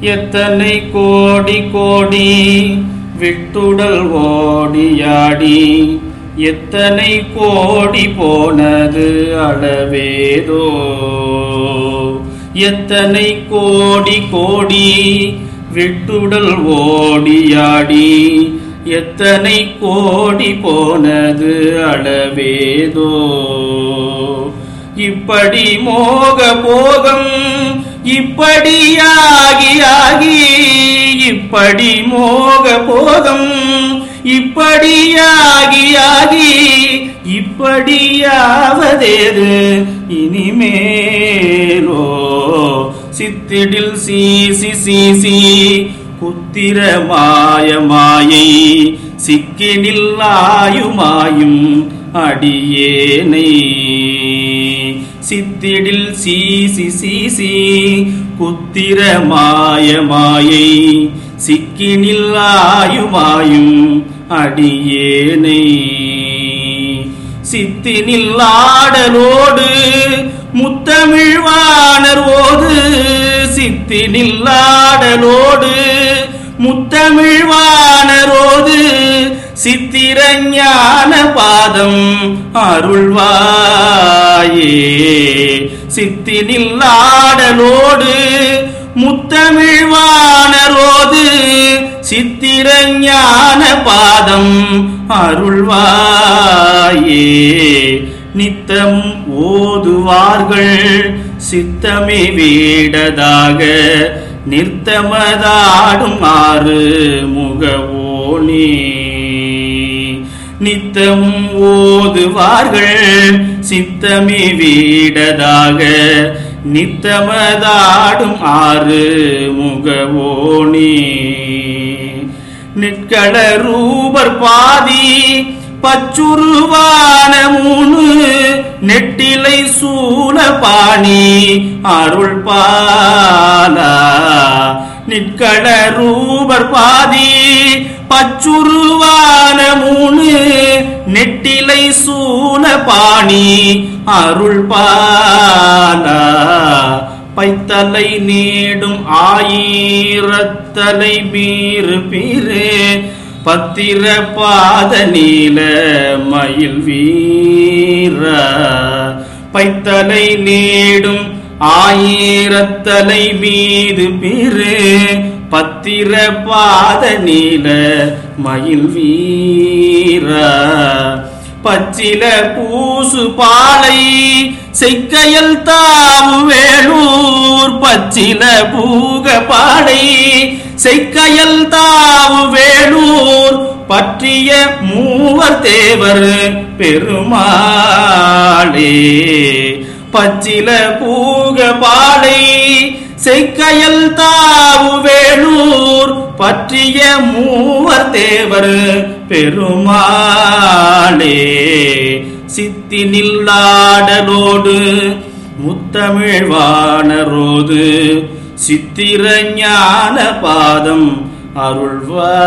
எத்தனை கோடி கோடி விட்டுடல் ஓடியாடி. எத்தனை கோடி போனது அளவேதோ. எத்தனை கோடி கோடி விட்டுடல் ஓடியாடி. எத்தனை கோடி போனது அளவேதோ. இப்படி மோக போகம் இப்படியாகி ஆகி இப்படி மோக போகம் இப்படியாகி ஆகி இப்படியாவதேது இனிமேலோ? சித்திடில் சீசி சீசி குத்திர மாயமாயை சிக்கினில் ஆயுமாயும் அடியேனை. சித்திடில் சீசி சீசி குத்திர மாயமாயை சிக்கினில் ஆயுமாயும் அடியேனை. சித்தினில் ஆடலோடு முத்தமிழ்வாணர் ஓது சித்தினில் ஆடலோடு முத்தமிழ்வானரோது சித்திரஞான பாதம் அருள்வாயே. சித்தினில் ஆடலோடு முத்தமிழ்வானரோது சித்திரஞான பாதம் அருள்வாயே. நித்தம் ஓதுவார்கள் சித்தமே வீடதாக நிறுத்தமதாடும் ஆறு முகவோனே. நித்தம் ஓதுவார்கள். சித்தமே வீடதாக. நித்தமதாடும் ஆறு முகவோணி நிற்கள ரூபர் பாதி பச்சுருவான மூணு. நெட்டிலை சூழ பாணி அருள் பாலா. நிற்கள ரூபர் பாதி பச்சுருவான மூணு நெட்டிலை சூன பாணி அருள் பாலா பைத்தலை நீடும் ஆயிரத்தலை பீறு பீரு பத்திர பாத நீல மயில் வீர. பைத்தலை நீடும் ஆயிரத்தலை மீது பிறு பத்திர பாத நீல மயில் வீர. பச்சில பூசு பாலை செய்கையல் தாவு வேளூர் பச்சில பூக பாலை செய்கையல் தாவு வேளூர் பற்றிய மூவர் தேவர் பெருமாளே. பச்சில பூக பாலை செய்கையல் தாவு பற்றிய மூவர் தேவர் பெருமாளே. சித்தி நில்லாடலோடு முத்தமிழ்வானரோது சித்திர ஞான பாதம் அருள்வாயே.